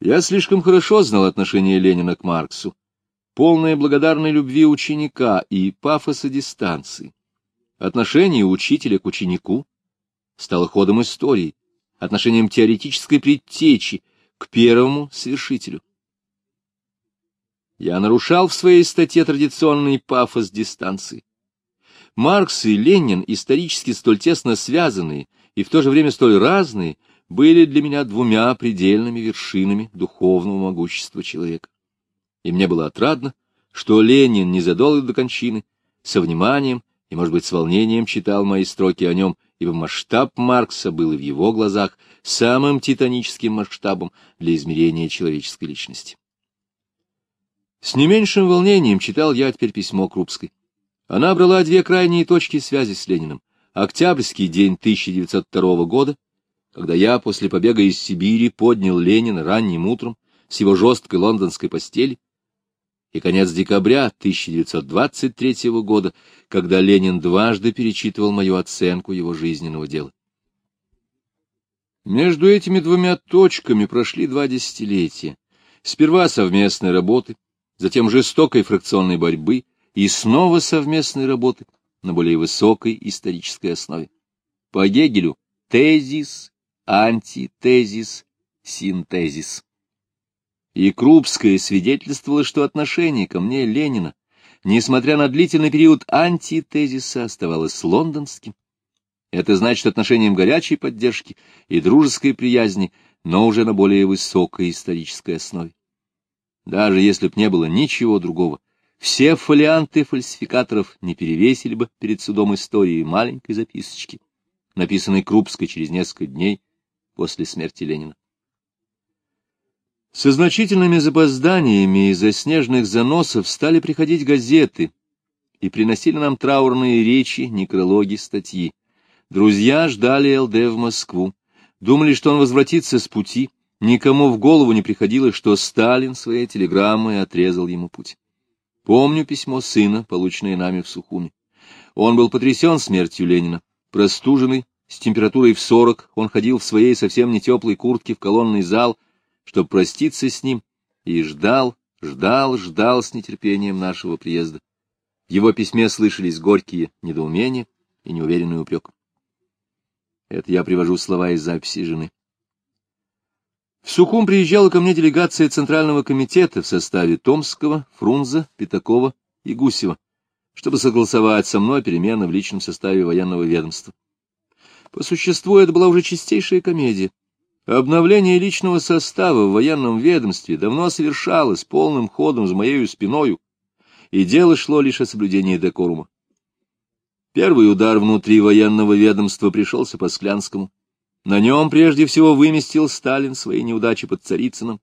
Я слишком хорошо знал отношение Ленина к Марксу, полное благодарной любви ученика и пафоса дистанции. Отношение учителя к ученику стало ходом истории, отношением теоретической предтечи к первому свершителю. Я нарушал в своей статье традиционный пафос дистанции. Маркс и Ленин, исторически столь тесно связанные и в то же время столь разные, были для меня двумя предельными вершинами духовного могущества человека. И мне было отрадно, что Ленин незадолго до кончины со вниманием и, может быть, с волнением читал мои строки о нем, ибо масштаб Маркса был в его глазах самым титаническим масштабом для измерения человеческой личности. С не меньшим волнением читал я теперь письмо Крупской. Она брала две крайние точки связи с Лениным. Октябрьский день 1902 года когда я после побега из Сибири поднял Ленина ранним утром с его жесткой лондонской постели, и конец декабря 1923 года, когда Ленин дважды перечитывал мою оценку его жизненного дела. Между этими двумя точками прошли два десятилетия. Сперва совместной работы, затем жестокой фракционной борьбы и снова совместной работы на более высокой исторической основе. По Гегелю тезис антитезис, синтезис. И Крупская свидетельствовала, что отношение ко мне Ленина, несмотря на длительный период антитезиса, оставалось лондонским. Это значит отношением горячей поддержки и дружеской приязни, но уже на более высокой исторической основе. Даже если б не было ничего другого, все фолианты фальсификаторов не перевесили бы перед судом истории маленькой записочки, написанной Крупской через несколько дней после смерти Ленина. Со значительными запозданиями из-за снежных заносов стали приходить газеты и приносили нам траурные речи, некрологи, статьи. Друзья ждали ЛД в Москву, думали, что он возвратится с пути, никому в голову не приходило, что Сталин своей телеграммой отрезал ему путь. Помню письмо сына, полученное нами в Сухуми. Он был потрясен смертью Ленина, простуженный, с температурой в сорок он ходил в своей совсем не теплой куртке в колонный зал, чтобы проститься с ним, и ждал, ждал, ждал с нетерпением нашего приезда. В его письме слышались горькие недоумения и неуверенный упрек. Это я привожу слова из записи жены. В Сухум приезжала ко мне делегация Центрального комитета в составе Томского, Фрунзе, Пятакова и Гусева, чтобы согласовать со мной перемены в личном составе военного ведомства. По существу это была уже чистейшая комедия. Обновление личного состава в военном ведомстве давно совершалось полным ходом за моею спиною, и дело шло лишь о соблюдении декорума. Первый удар внутри военного ведомства пришелся по Склянскому. На нем прежде всего выместил Сталин свои неудачи под Царицыным,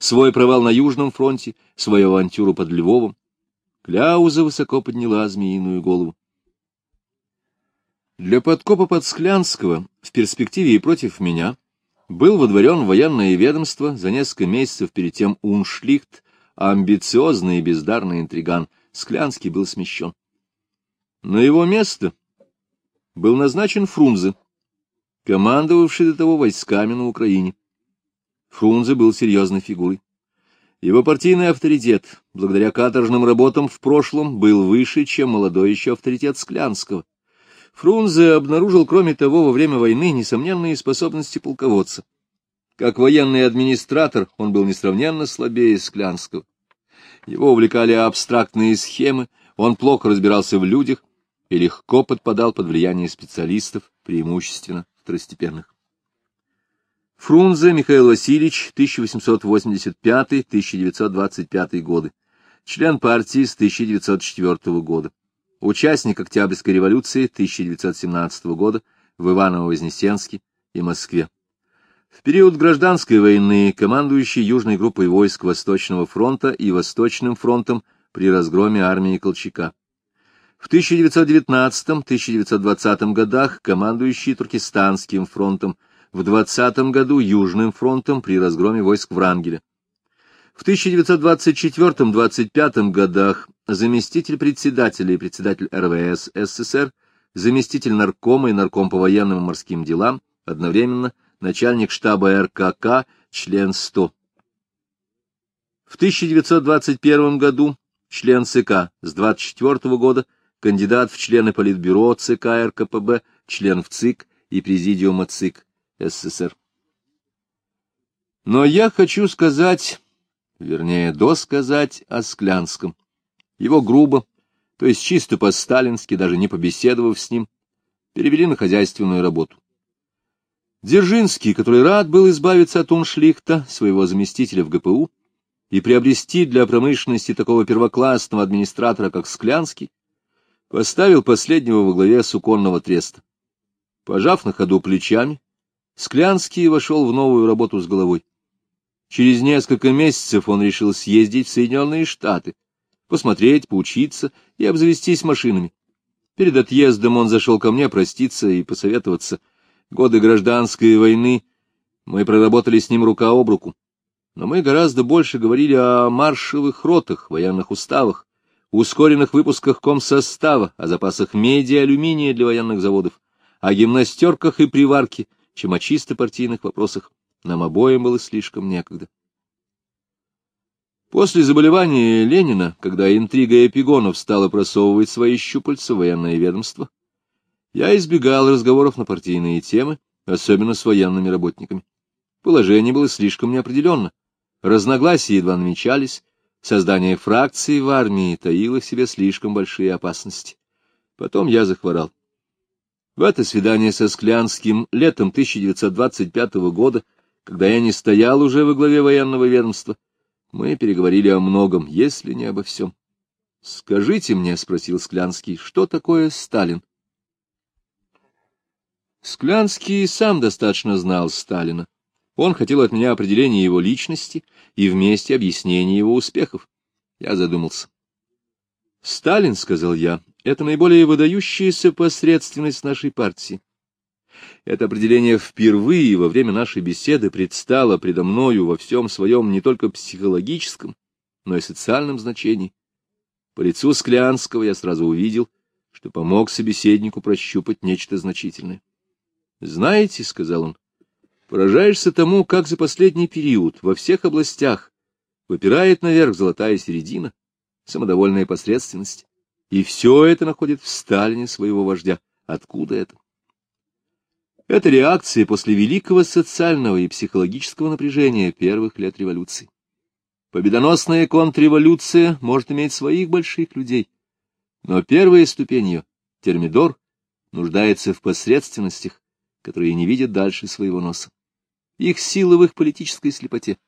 свой провал на Южном фронте, свою авантюру под Львовом. Кляуза высоко подняла змеиную голову. Для подкопа Подсклянского в перспективе и против меня был водворен военное ведомство за несколько месяцев перед тем Уншлихт, а амбициозный и бездарный интриган Склянский был смещен. На его место был назначен Фрунзе, командовавший до того войсками на Украине. Фрунзе был серьезной фигурой. Его партийный авторитет, благодаря каторжным работам в прошлом, был выше, чем молодой еще авторитет Склянского. Фрунзе обнаружил, кроме того, во время войны несомненные способности полководца. Как военный администратор он был несравненно слабее Склянского. Его увлекали абстрактные схемы, он плохо разбирался в людях и легко подпадал под влияние специалистов, преимущественно второстепенных. Фрунзе Михаил Васильевич, 1885-1925 годы, член партии с 1904 года участник Октябрьской революции 1917 года в Иваново-Вознесенске и Москве. В период гражданской войны командующий южной группой войск Восточного фронта и Восточным фронтом при разгроме армии Колчака. В 1919-1920 годах командующий Туркестанским фронтом, в 20 году Южным фронтом при разгроме войск Врангеля. В 1924-25 годах заместитель председателя и председатель РВС СССР, заместитель наркома и нарком по военным и морским делам, одновременно начальник штаба РКК, член 100. В 1921 году член ЦК, с 24 года кандидат в члены Политбюро ЦК РКПБ, член в ЦИК и Президиума ЦИК СССР. Но я хочу сказать, вернее, досказать о Склянском. Его грубо, то есть чисто по-сталински, даже не побеседовав с ним, перевели на хозяйственную работу. Дзержинский, который рад был избавиться от Уншлихта, своего заместителя в ГПУ, и приобрести для промышленности такого первоклассного администратора, как Склянский, поставил последнего во главе суконного треста. Пожав на ходу плечами, Склянский вошел в новую работу с головой. Через несколько месяцев он решил съездить в Соединенные Штаты, посмотреть, поучиться и обзавестись машинами. Перед отъездом он зашел ко мне проститься и посоветоваться. Годы гражданской войны мы проработали с ним рука об руку. Но мы гораздо больше говорили о маршевых ротах, военных уставах, ускоренных выпусках комсостава, о запасах меди и алюминия для военных заводов, о гимнастерках и приварке, чем о чисто партийных вопросах. Нам обоим было слишком некогда. После заболевания Ленина, когда интрига эпигонов стала просовывать свои щупальца в военное ведомство, я избегал разговоров на партийные темы, особенно с военными работниками. Положение было слишком неопределенно. Разногласия едва намечались, создание фракции в армии таило в себе слишком большие опасности. Потом я захворал. В это свидание со Склянским летом 1925 года когда я не стоял уже во главе военного ведомства, мы переговорили о многом, если не обо всем. — Скажите мне, — спросил Склянский, — что такое Сталин? Склянский сам достаточно знал Сталина. Он хотел от меня определения его личности и вместе объяснения его успехов. Я задумался. — Сталин, — сказал я, — это наиболее выдающаяся посредственность нашей партии. Это определение впервые во время нашей беседы предстало предо мною во всем своем не только психологическом, но и социальном значении. По лицу Склянского я сразу увидел, что помог собеседнику прощупать нечто значительное. «Знаете, — сказал он, — поражаешься тому, как за последний период во всех областях выпирает наверх золотая середина, самодовольная посредственность, и все это находит в Сталине своего вождя. Откуда это? Это реакция после великого социального и психологического напряжения первых лет революции. Победоносная контрреволюция может иметь своих больших людей, но первая ступень ее, термидор, нуждается в посредственностях, которые не видят дальше своего носа. Их сила в их политической слепоте,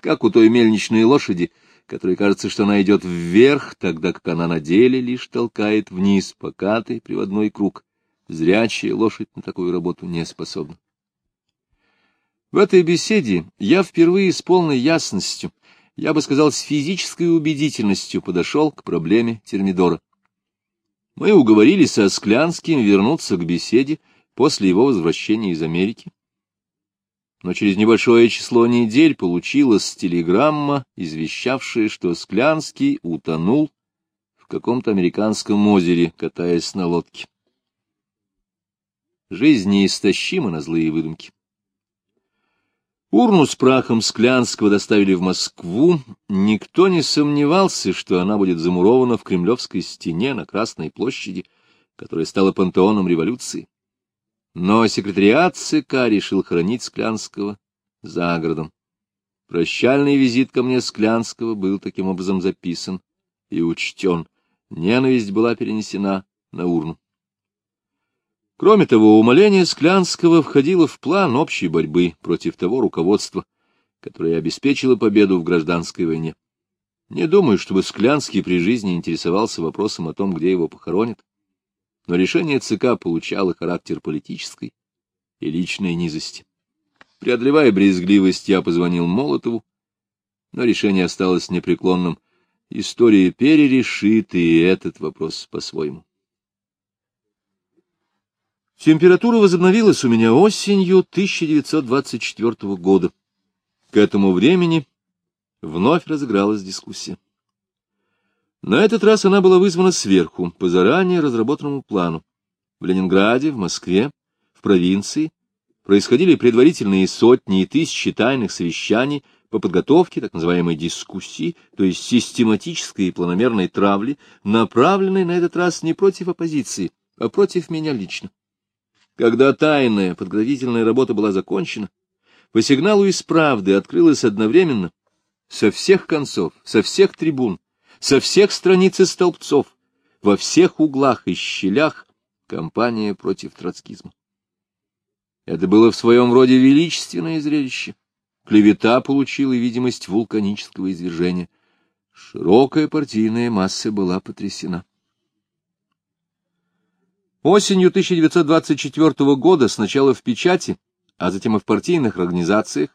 как у той мельничной лошади, которой кажется, что она идет вверх, тогда как она на деле лишь толкает вниз покатый приводной круг. Зрячая лошадь на такую работу не способна. В этой беседе я впервые с полной ясностью, я бы сказал, с физической убедительностью подошел к проблеме термидора. Мы уговорились со Склянским вернуться к беседе после его возвращения из Америки. Но через небольшое число недель получилась телеграмма, извещавшая, что Склянский утонул в каком-то американском озере, катаясь на лодке. Жизнь неистощима на злые выдумки. Урну с прахом Склянского доставили в Москву. Никто не сомневался, что она будет замурована в Кремлевской стене на Красной площади, которая стала пантеоном революции. Но секретариат ЦК решил хранить Склянского за городом. Прощальный визит ко мне Склянского был таким образом записан и учтен. Ненависть была перенесена на урну. Кроме того, умоление Склянского входило в план общей борьбы против того руководства, которое обеспечило победу в гражданской войне. Не думаю, чтобы Склянский при жизни интересовался вопросом о том, где его похоронят, но решение ЦК получало характер политической и личной низости. Преодолевая брезгливость, я позвонил Молотову, но решение осталось непреклонным. История перерешит и этот вопрос по-своему. Температура возобновилась у меня осенью 1924 года. К этому времени вновь разыгралась дискуссия. На этот раз она была вызвана сверху, по заранее разработанному плану. В Ленинграде, в Москве, в провинции происходили предварительные сотни и тысячи тайных совещаний по подготовке так называемой дискуссии, то есть систематической и планомерной травли, направленной на этот раз не против оппозиции, а против меня лично. Когда тайная подготовительная работа была закончена, по сигналу из правды открылась одновременно со всех концов, со всех трибун, со всех страниц и столбцов, во всех углах и щелях кампания против троцкизма. Это было в своем роде величественное зрелище. Клевета получила видимость вулканического извержения. Широкая партийная масса была потрясена. Осенью 1924 года сначала в печати, а затем и в партийных организациях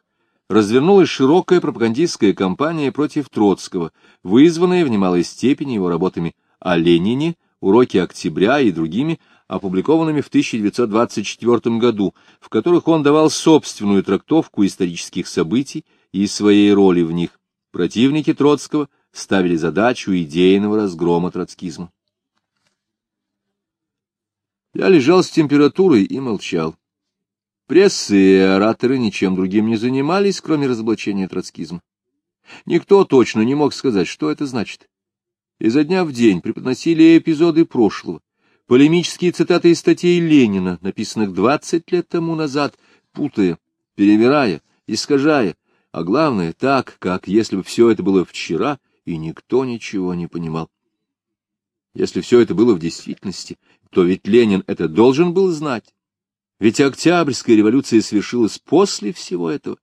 развернулась широкая пропагандистская кампания против Троцкого, вызванная в немалой степени его работами о Ленине, уроки октября и другими, опубликованными в 1924 году, в которых он давал собственную трактовку исторических событий и своей роли в них. Противники Троцкого ставили задачу идейного разгрома троцкизма. Я лежал с температурой и молчал. Прессы и ораторы ничем другим не занимались, кроме разоблачения троцкизма. Никто точно не мог сказать, что это значит. Изо дня в день преподносили эпизоды прошлого, полемические цитаты из статей Ленина, написанных двадцать лет тому назад, путая, перевирая, искажая, а главное, так, как если бы все это было вчера, и никто ничего не понимал. Если все это было в действительности, то ведь Ленин это должен был знать. Ведь Октябрьская революция свершилась после всего этого.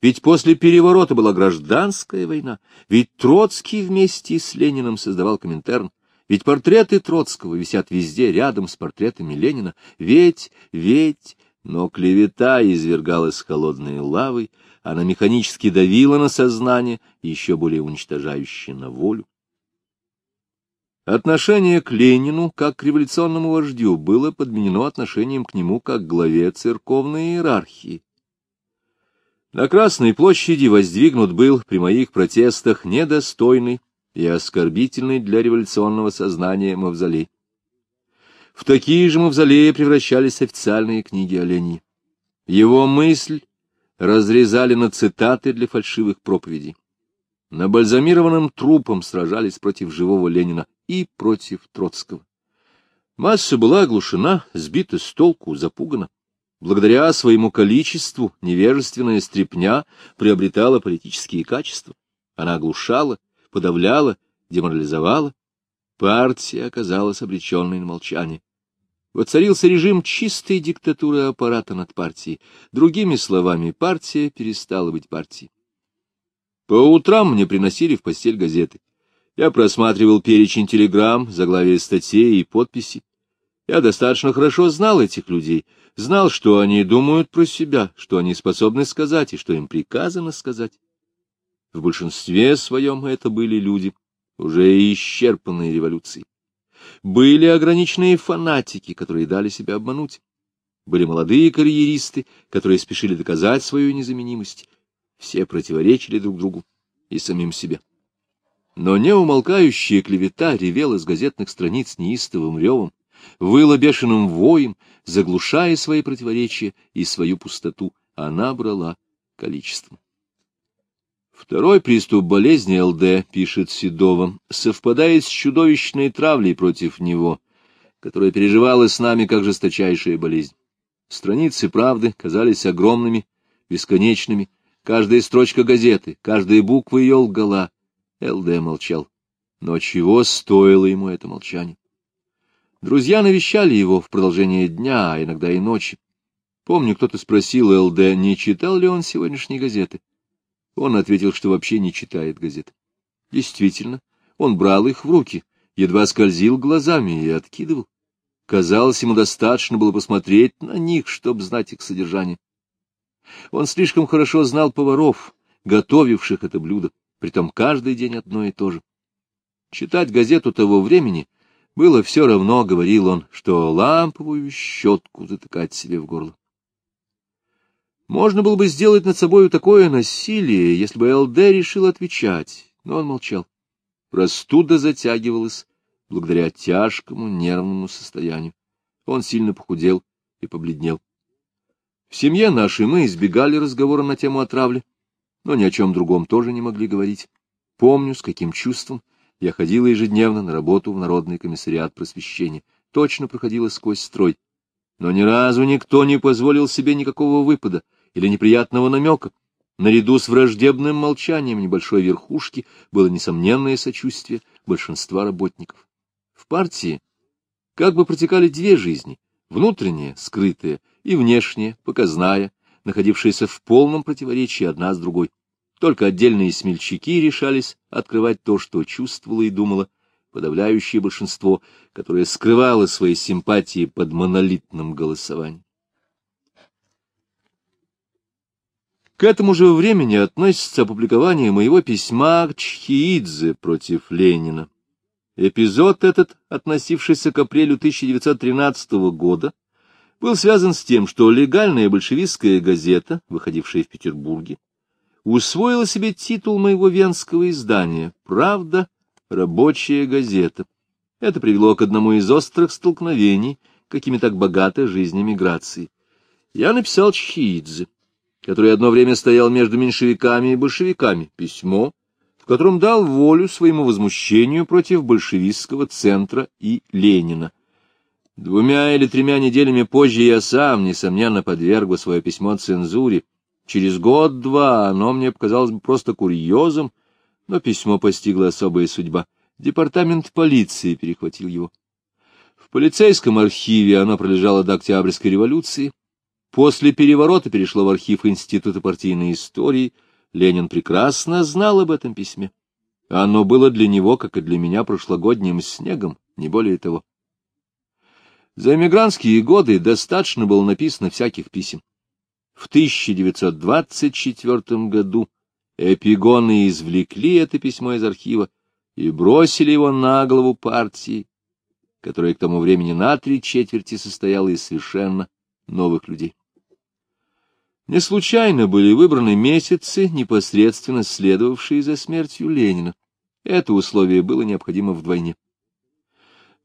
Ведь после переворота была гражданская война. Ведь Троцкий вместе с Лениным создавал Коминтерн. Ведь портреты Троцкого висят везде рядом с портретами Ленина. Ведь, ведь... Но клевета извергалась холодной лавой, она механически давила на сознание, еще более уничтожающе на волю. Отношение к Ленину как к революционному вождю было подменено отношением к нему как к главе церковной иерархии. На Красной площади воздвигнут был при моих протестах недостойный и оскорбительный для революционного сознания мавзолей. В такие же мавзолеи превращались официальные книги о Ленине. Его мысль разрезали на цитаты для фальшивых проповедей. На бальзамированном трупом сражались против живого Ленина и против Троцкого. Масса была оглушена, сбита с толку, запугана. Благодаря своему количеству невежественная стрепня приобретала политические качества. Она оглушала, подавляла, деморализовала. Партия оказалась обреченной на молчание. Воцарился режим чистой диктатуры аппарата над партией. Другими словами, партия перестала быть партией. По утрам мне приносили в постель газеты. Я просматривал перечень телеграмм, заглавия статей и подписи. Я достаточно хорошо знал этих людей, знал, что они думают про себя, что они способны сказать и что им приказано сказать. В большинстве своем это были люди, уже исчерпанные революцией. Были ограниченные фанатики, которые дали себя обмануть. Были молодые карьеристы, которые спешили доказать свою незаменимость. Все противоречили друг другу и самим себе. Но неумолкающая клевета ревела с газетных страниц неистовым ревом, выла бешеным воем, заглушая свои противоречия и свою пустоту. Она брала количеством. Второй приступ болезни ЛД, пишет Седова, совпадает с чудовищной травлей против него, которая переживалась с нами как жесточайшая болезнь. Страницы правды казались огромными, бесконечными, каждая строчка газеты, каждая буква ее лгала, ЛД молчал. Но чего стоило ему это молчание? Друзья навещали его в продолжение дня, а иногда и ночи. Помню, кто-то спросил ЛД, не читал ли он сегодняшние газеты. Он ответил, что вообще не читает газет. Действительно, он брал их в руки, едва скользил глазами и откидывал. Казалось, ему достаточно было посмотреть на них, чтобы знать их содержание. Он слишком хорошо знал поваров, готовивших это блюдо притом каждый день одно и то же. Читать газету того времени было все равно, говорил он, что ламповую щетку затыкать себе в горло. Можно было бы сделать над собой такое насилие, если бы ЛД решил отвечать, но он молчал. Простуда затягивалась благодаря тяжкому нервному состоянию. Он сильно похудел и побледнел. В семье нашей мы избегали разговора на тему отравли, но ни о чем другом тоже не могли говорить. Помню, с каким чувством я ходила ежедневно на работу в Народный комиссариат просвещения, точно проходила сквозь строй. Но ни разу никто не позволил себе никакого выпада или неприятного намека. Наряду с враждебным молчанием небольшой верхушки было несомненное сочувствие большинства работников. В партии как бы протекали две жизни — внутренняя, скрытая, и внешняя, показная, находившиеся в полном противоречии одна с другой. Только отдельные смельчаки решались открывать то, что чувствовало и думало подавляющее большинство, которое скрывало свои симпатии под монолитным голосованием. К этому же времени относится опубликование моего письма Чхиидзе против Ленина. Эпизод этот, относившийся к апрелю 1913 года, был связан с тем, что легальная большевистская газета, выходившая в Петербурге, усвоила себе титул моего венского издания «Правда. Рабочая газета». Это привело к одному из острых столкновений, какими так богата жизнь эмиграции. Я написал Чхиидзе, который одно время стоял между меньшевиками и большевиками, письмо, в котором дал волю своему возмущению против большевистского центра и Ленина. Двумя или тремя неделями позже я сам, несомненно, подверг бы свое письмо цензуре, Через год-два оно мне показалось бы просто курьезом, но письмо постигло особая судьба. Департамент полиции перехватил его. В полицейском архиве оно пролежало до Октябрьской революции. После переворота перешло в архив Института партийной истории. Ленин прекрасно знал об этом письме. Оно было для него, как и для меня, прошлогодним снегом, не более того. За эмигрантские годы достаточно было написано всяких писем. В 1924 году эпигоны извлекли это письмо из архива и бросили его на голову партии, которая к тому времени на три четверти состояла из совершенно новых людей. Не случайно были выбраны месяцы, непосредственно следовавшие за смертью Ленина. Это условие было необходимо вдвойне.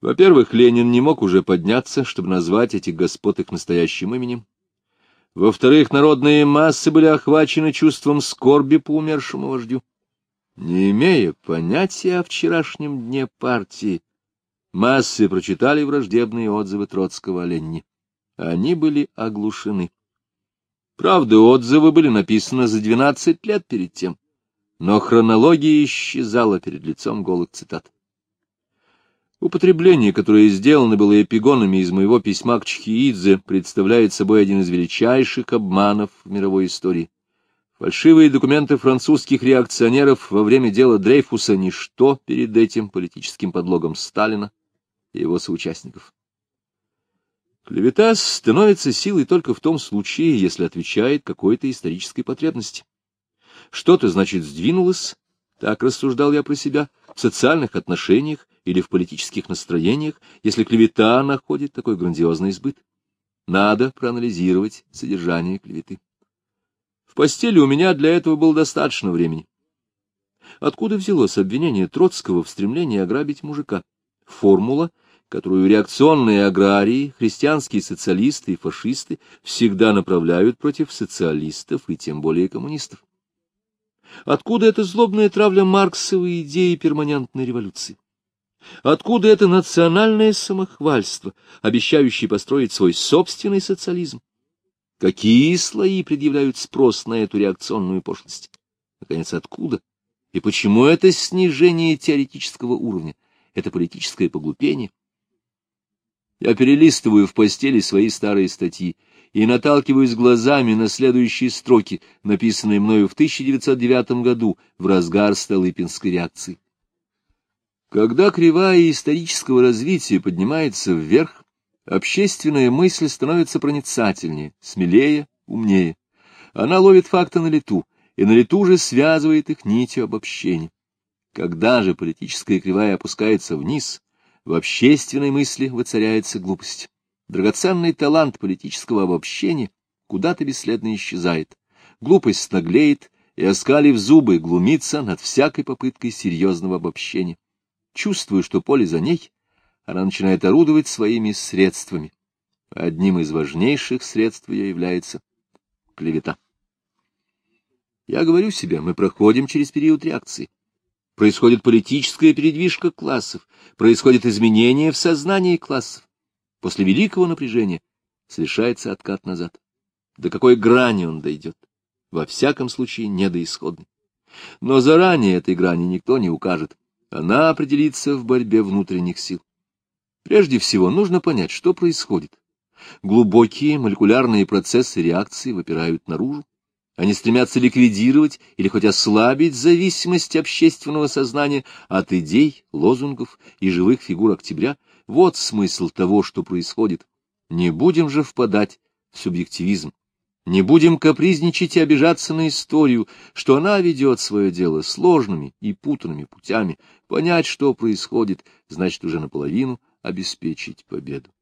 Во-первых, Ленин не мог уже подняться, чтобы назвать этих господ их настоящим именем. Во-вторых, народные массы были охвачены чувством скорби по умершему вождю. Не имея понятия о вчерашнем дне партии, массы прочитали враждебные отзывы Троцкого о Ленне. Они были оглушены. Правда, отзывы были написаны за двенадцать лет перед тем, но хронология исчезала перед лицом голых цитат. Употребление, которое сделано было эпигонами из моего письма к Чхиидзе, представляет собой один из величайших обманов в мировой истории. Фальшивые документы французских реакционеров во время дела Дрейфуса — ничто перед этим политическим подлогом Сталина и его соучастников. Клевета становится силой только в том случае, если отвечает какой-то исторической потребности. Что-то, значит, сдвинулось, так рассуждал я про себя, в социальных отношениях или в политических настроениях, если клевета находит такой грандиозный избыт. Надо проанализировать содержание клеветы. В постели у меня для этого было достаточно времени. Откуда взялось обвинение Троцкого в стремлении ограбить мужика? Формула, которую реакционные аграрии, христианские социалисты и фашисты всегда направляют против социалистов и тем более коммунистов. Откуда эта злобная травля марксовой идеи перманентной революции? Откуда это национальное самохвальство, обещающее построить свой собственный социализм? Какие слои предъявляют спрос на эту реакционную пошлость? Наконец, откуда? И почему это снижение теоретического уровня, это политическое поглупение? Я перелистываю в постели свои старые статьи и наталкиваюсь глазами на следующие строки, написанные мною в 1909 году в разгар Столыпинской реакции. Когда кривая исторического развития поднимается вверх, общественная мысль становится проницательнее, смелее, умнее. Она ловит факты на лету, и на лету же связывает их нитью обобщения. Когда же политическая кривая опускается вниз, в общественной мысли воцаряется глупость. Драгоценный талант политического обобщения куда-то бесследно исчезает. Глупость наглеет и, оскалив зубы, глумится над всякой попыткой серьезного обобщения. Чувствую, что поле за ней, она начинает орудовать своими средствами. Одним из важнейших средств ее является клевета. Я говорю себе, мы проходим через период реакции. Происходит политическая передвижка классов, происходит изменение в сознании классов. После великого напряжения совершается откат назад. До какой грани он дойдет? Во всяком случае, не до исходной. Но заранее этой грани никто не укажет. Она определится в борьбе внутренних сил. Прежде всего, нужно понять, что происходит. Глубокие молекулярные процессы реакции выпирают наружу. Они стремятся ликвидировать или хоть ослабить зависимость общественного сознания от идей, лозунгов и живых фигур октября. Вот смысл того, что происходит. Не будем же впадать в субъективизм. Не будем капризничать и обижаться на историю, что она ведет свое дело сложными и путанными путями. Понять, что происходит, значит уже наполовину обеспечить победу.